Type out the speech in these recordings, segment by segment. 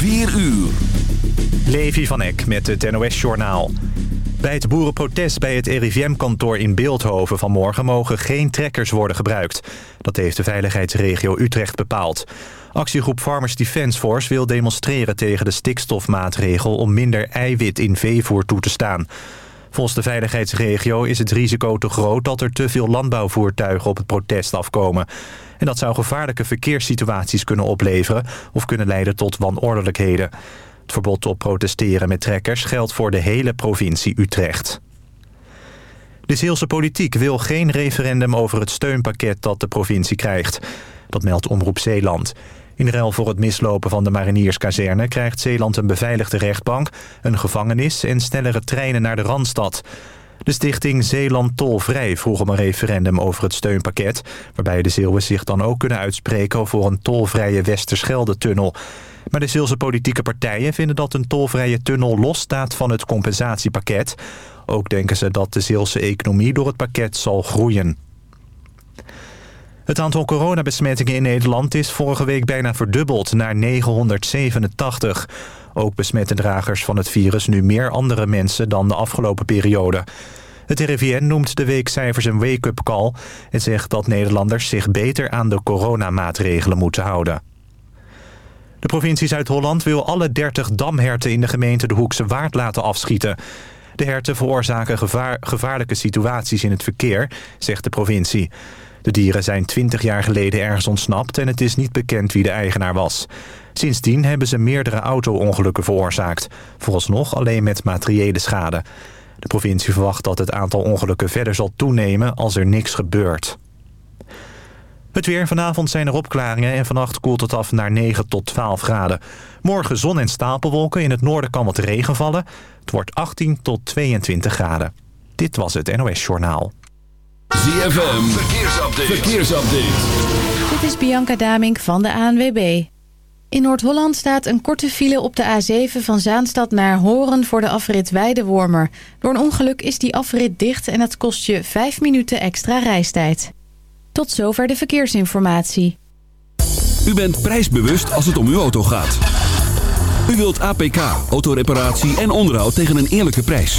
4 uur. Levi van Eck met het NOS-journaal. Bij het boerenprotest bij het RIVM-kantoor in Beeldhoven vanmorgen... mogen geen trekkers worden gebruikt. Dat heeft de veiligheidsregio Utrecht bepaald. Actiegroep Farmers Defence Force wil demonstreren tegen de stikstofmaatregel... om minder eiwit in veevoer toe te staan. Volgens de veiligheidsregio is het risico te groot... dat er te veel landbouwvoertuigen op het protest afkomen. En dat zou gevaarlijke verkeerssituaties kunnen opleveren... of kunnen leiden tot wanordelijkheden. Het verbod op protesteren met trekkers geldt voor de hele provincie Utrecht. De Zeelse politiek wil geen referendum over het steunpakket dat de provincie krijgt. Dat meldt Omroep Zeeland. In ruil voor het mislopen van de marinierskazerne krijgt Zeeland een beveiligde rechtbank, een gevangenis en snellere treinen naar de Randstad. De stichting Zeeland Tolvrij vroeg om een referendum over het steunpakket... waarbij de Zeeuwen zich dan ook kunnen uitspreken voor een tolvrije Westerschelde-tunnel. Maar de Zeelse politieke partijen vinden dat een tolvrije tunnel losstaat van het compensatiepakket. Ook denken ze dat de Zeelse economie door het pakket zal groeien. Het aantal coronabesmettingen in Nederland is vorige week bijna verdubbeld naar 987. Ook besmetten dragers van het virus nu meer andere mensen dan de afgelopen periode. Het RIVN noemt de weekcijfers een wake-up call... en zegt dat Nederlanders zich beter aan de coronamaatregelen moeten houden. De provincie Zuid-Holland wil alle 30 damherten in de gemeente de Hoekse Waard laten afschieten. De herten veroorzaken gevaar, gevaarlijke situaties in het verkeer, zegt de provincie. De dieren zijn 20 jaar geleden ergens ontsnapt en het is niet bekend wie de eigenaar was. Sindsdien hebben ze meerdere auto-ongelukken veroorzaakt. Vooralsnog alleen met materiële schade. De provincie verwacht dat het aantal ongelukken verder zal toenemen als er niks gebeurt. Het weer. Vanavond zijn er opklaringen en vannacht koelt het af naar 9 tot 12 graden. Morgen zon en stapelwolken. In het noorden kan wat regen vallen. Het wordt 18 tot 22 graden. Dit was het NOS Journaal. ZFM. Verkeersupdate. Verkeersupdate. Dit is Bianca Damink van de ANWB. In Noord-Holland staat een korte file op de A7 van Zaanstad naar Horen voor de afrit Weidewormer. Door een ongeluk is die afrit dicht en het kost je 5 minuten extra reistijd. Tot zover de verkeersinformatie. U bent prijsbewust als het om uw auto gaat. U wilt APK, autoreparatie en onderhoud tegen een eerlijke prijs.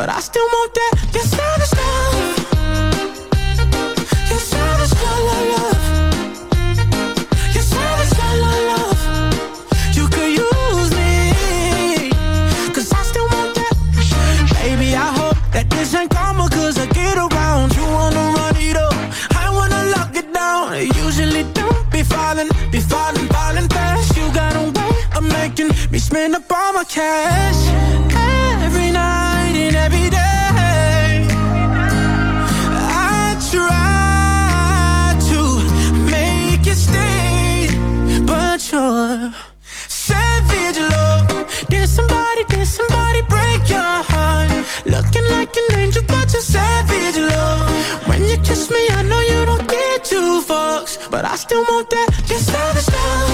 but I still want But I still want that, just love of style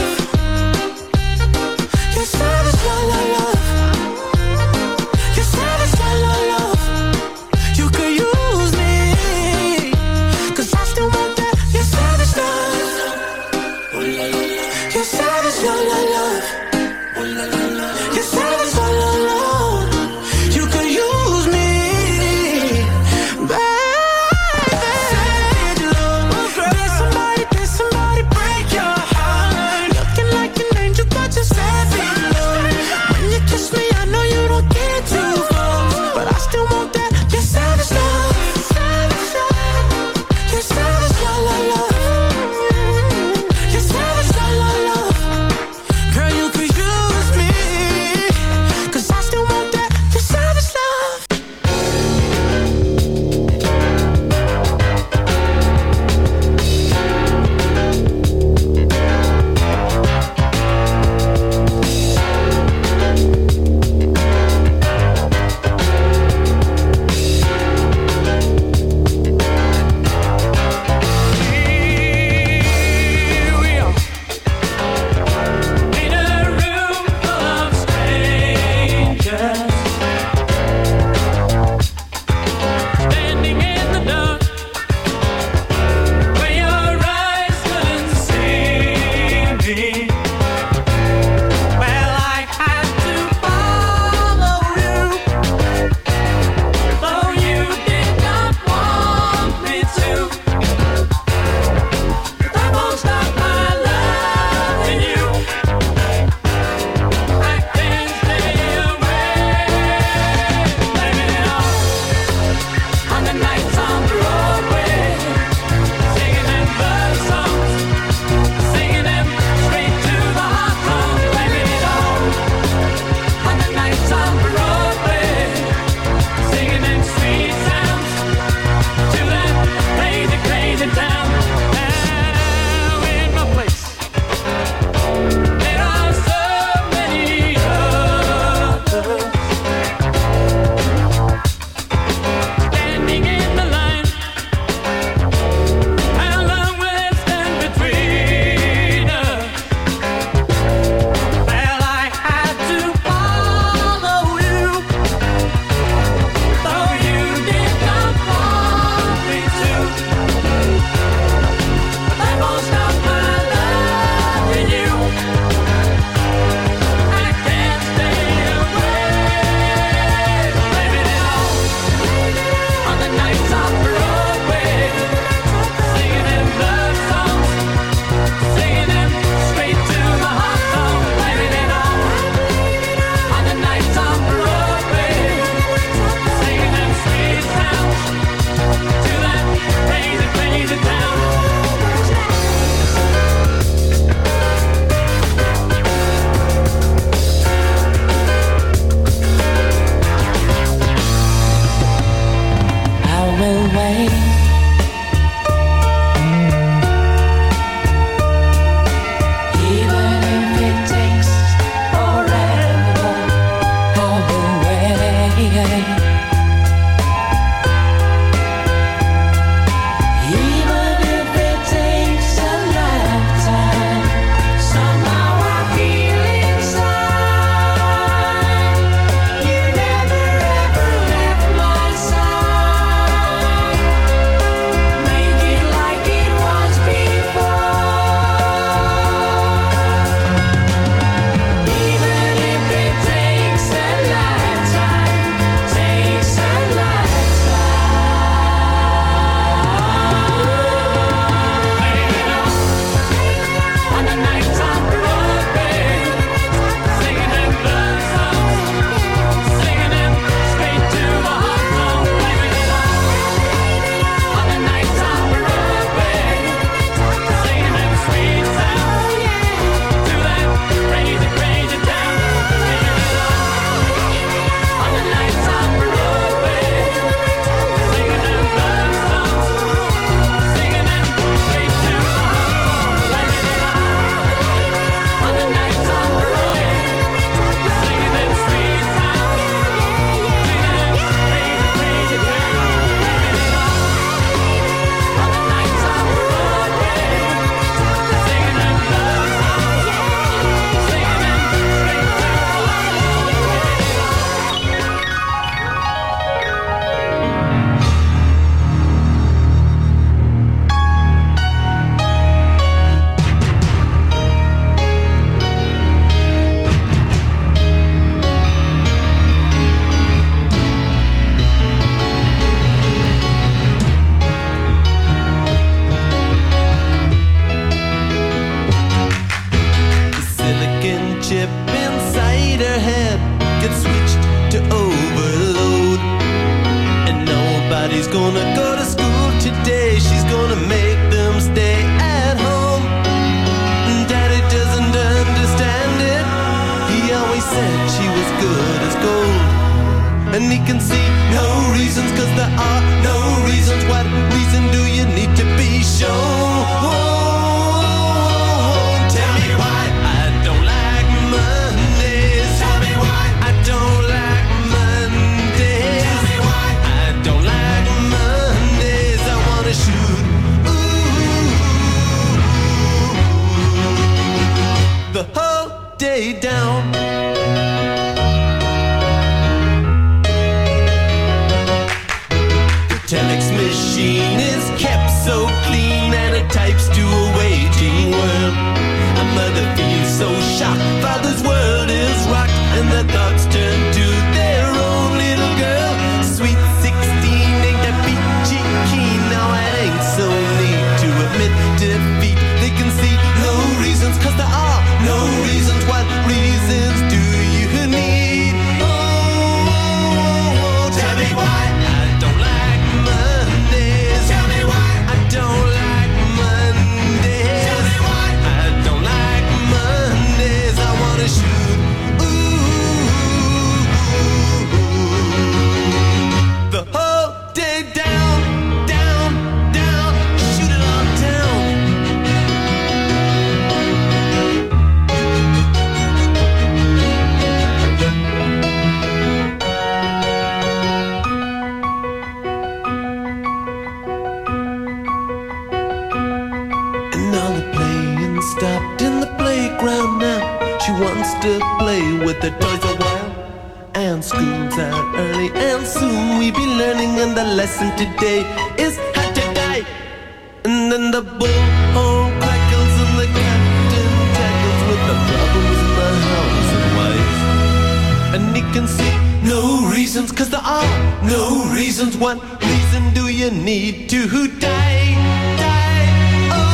can see no reasons, cause there are no reasons. What reason do you need to die? Die, oh,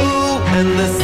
oh, oh. and the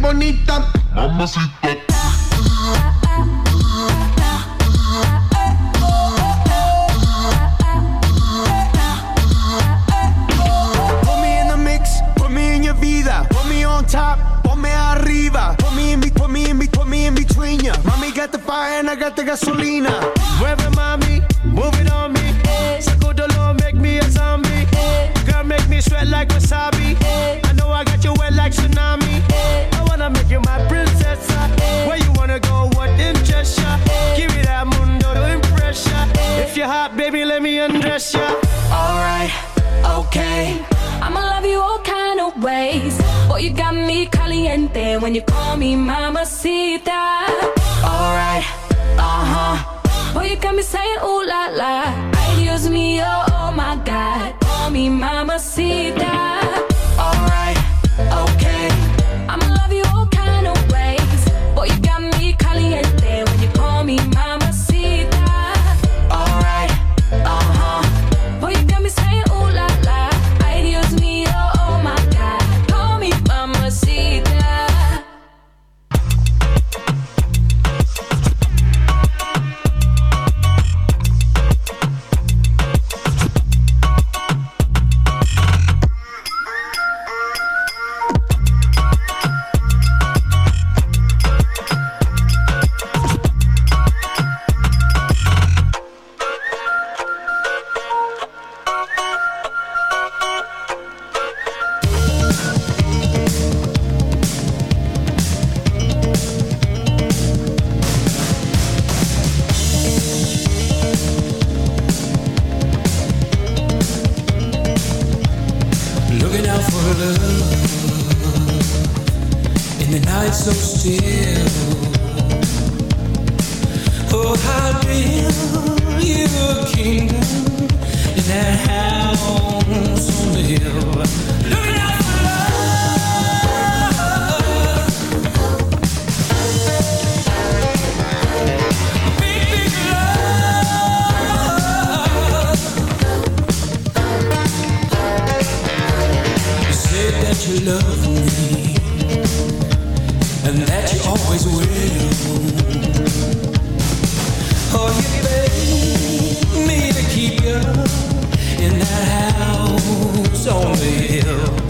bonita. Mamacita. Put me in the mix, put me in your vida. Put me on top, put me arriba. Put me in, put me in, put me in between ya. Mommy got the fire and I got the gasolina. Wherever mommy, moving on me. Sacudo lo, make me a zombie. make me sweat like wasabi. I know I got you wet like tsunami. I wanna make you my princess. Ah. Where you wanna go? What in Cheshire? Give me that mundo to impress ya. If you're hot, baby, let me undress ya. Alright, okay. I'ma love you all kind of ways. Boy, you got me caliente when you call me mama mamacita. Alright, uh huh. Boy, you got me saying ooh la la. Excuse me, oh, oh my God call me Mamacita. Alright, okay. love in the night so still. Oh, how real your kingdom in that house on the hill. Looking out for love. and that you always will. Oh, you begged me to keep you in that house on the hill.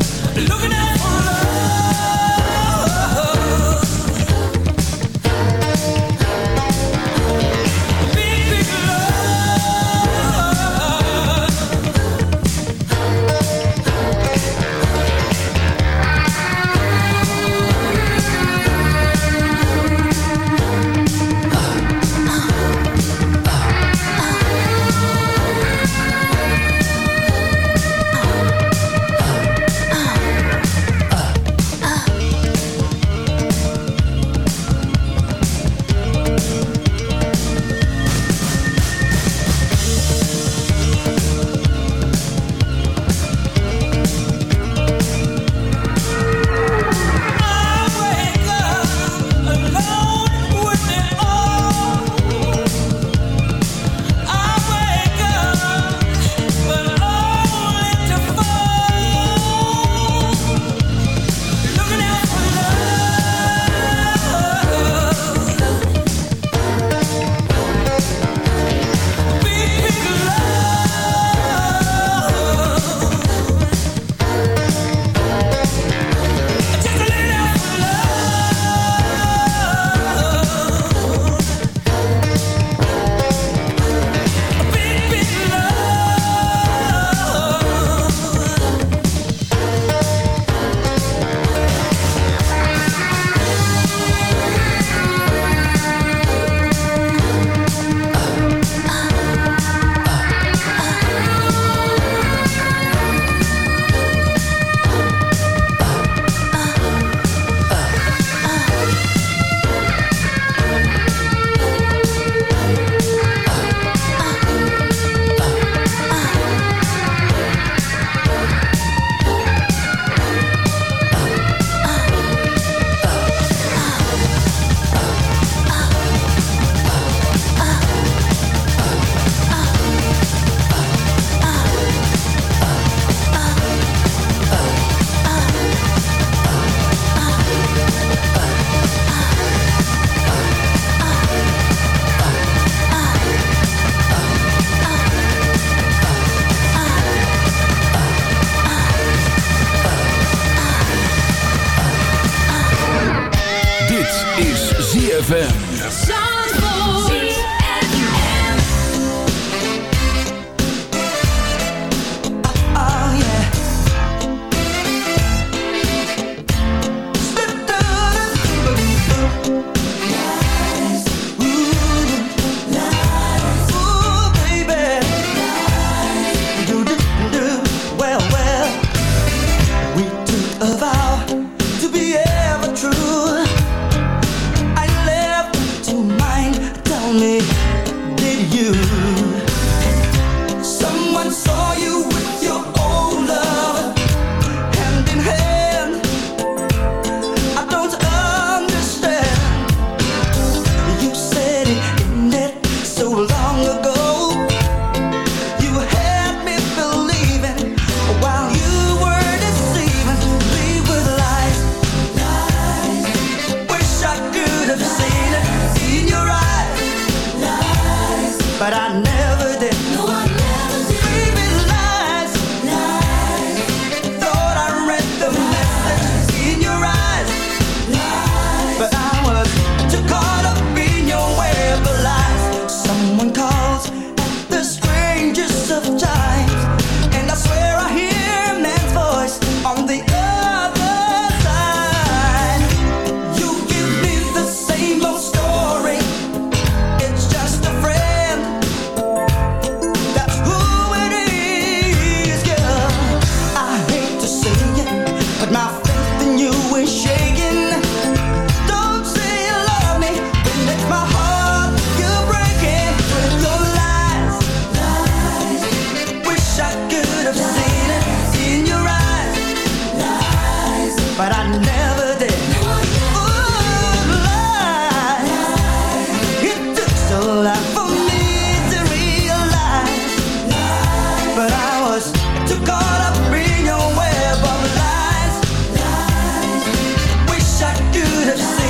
should have seen.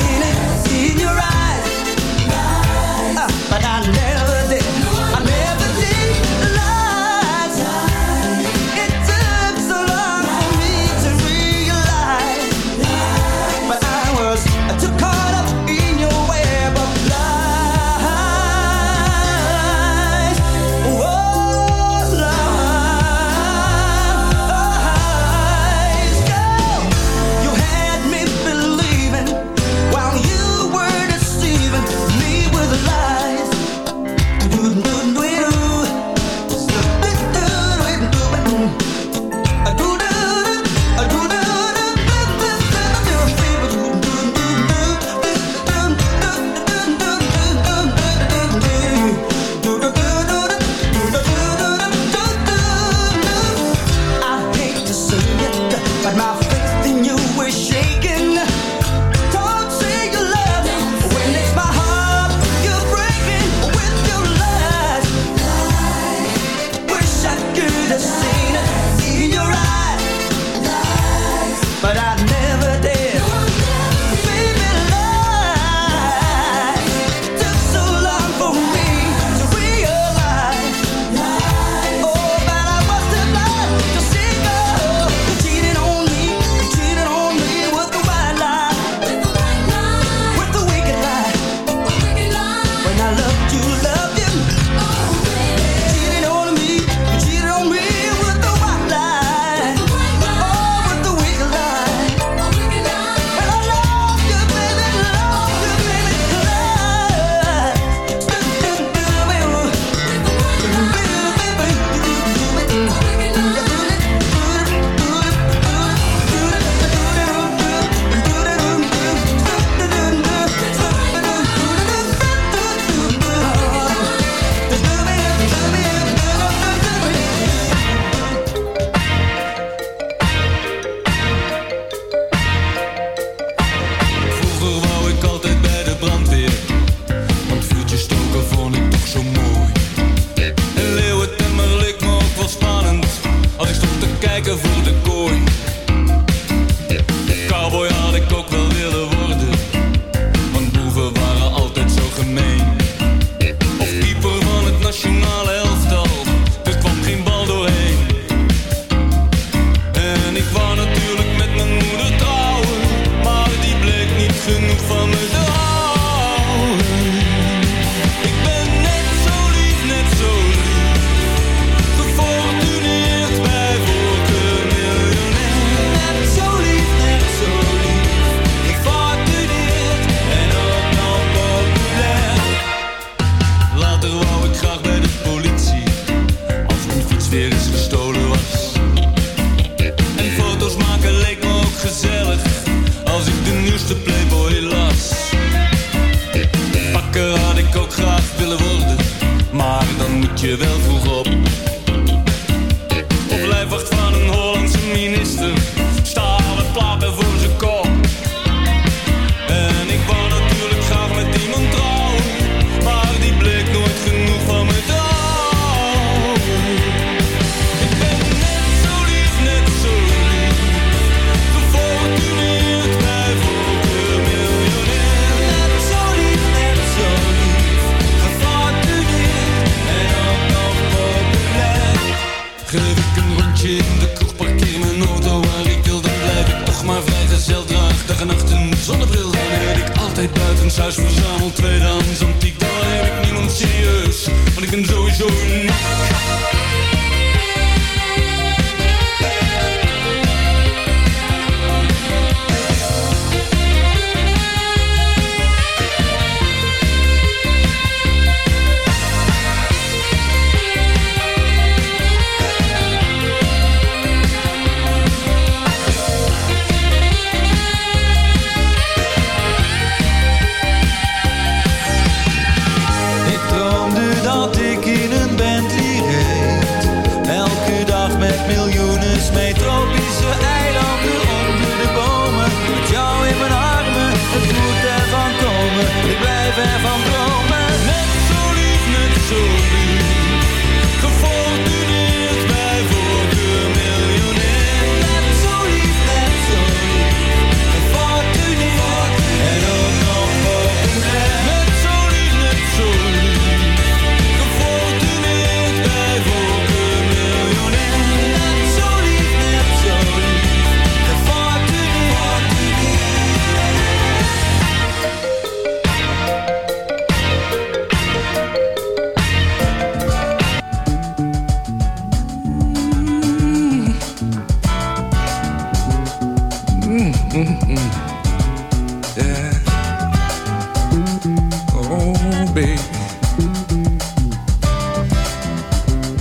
Altijd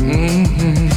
Mm-hmm.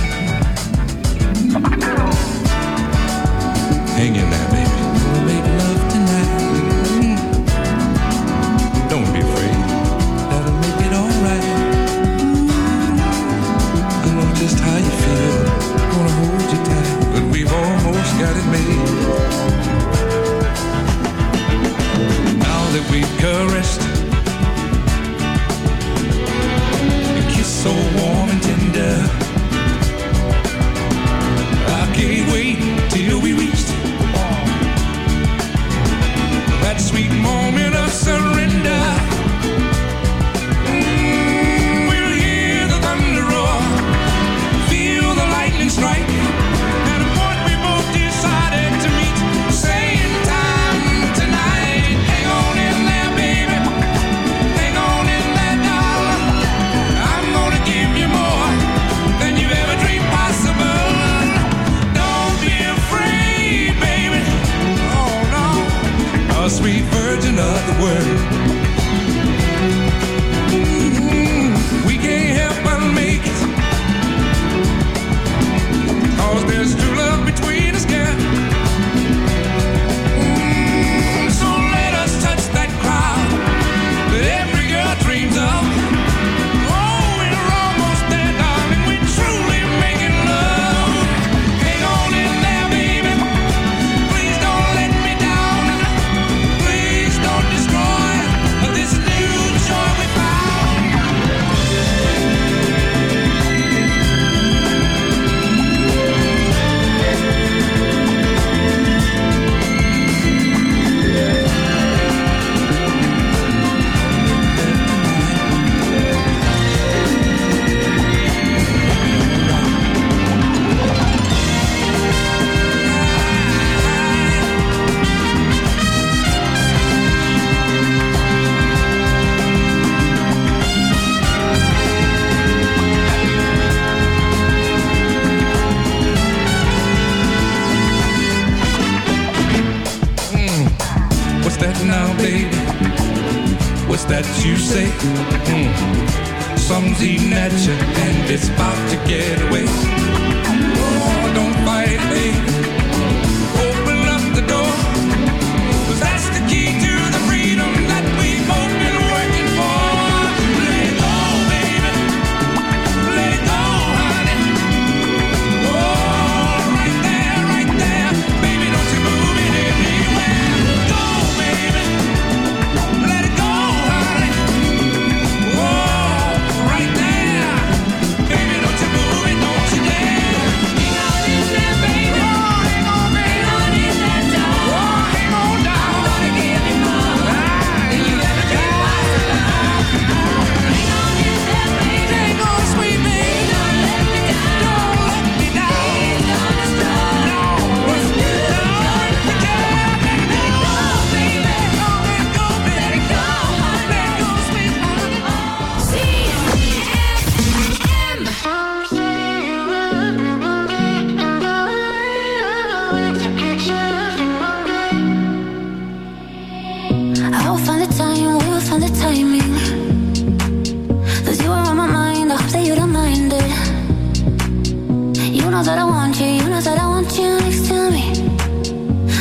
know that I want you, you know that I want you next to me.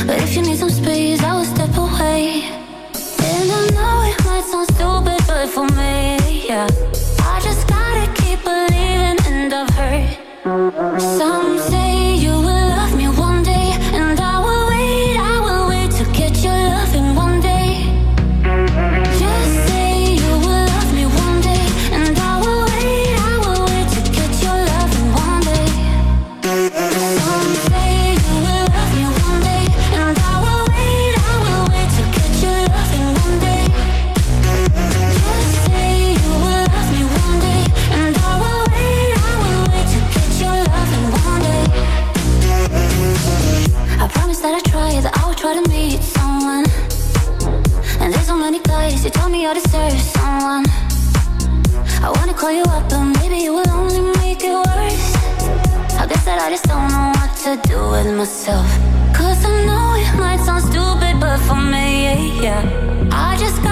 But if you need some space, I will step away. do with myself. Cause I know it might sound stupid, but for me, yeah, yeah. I just got.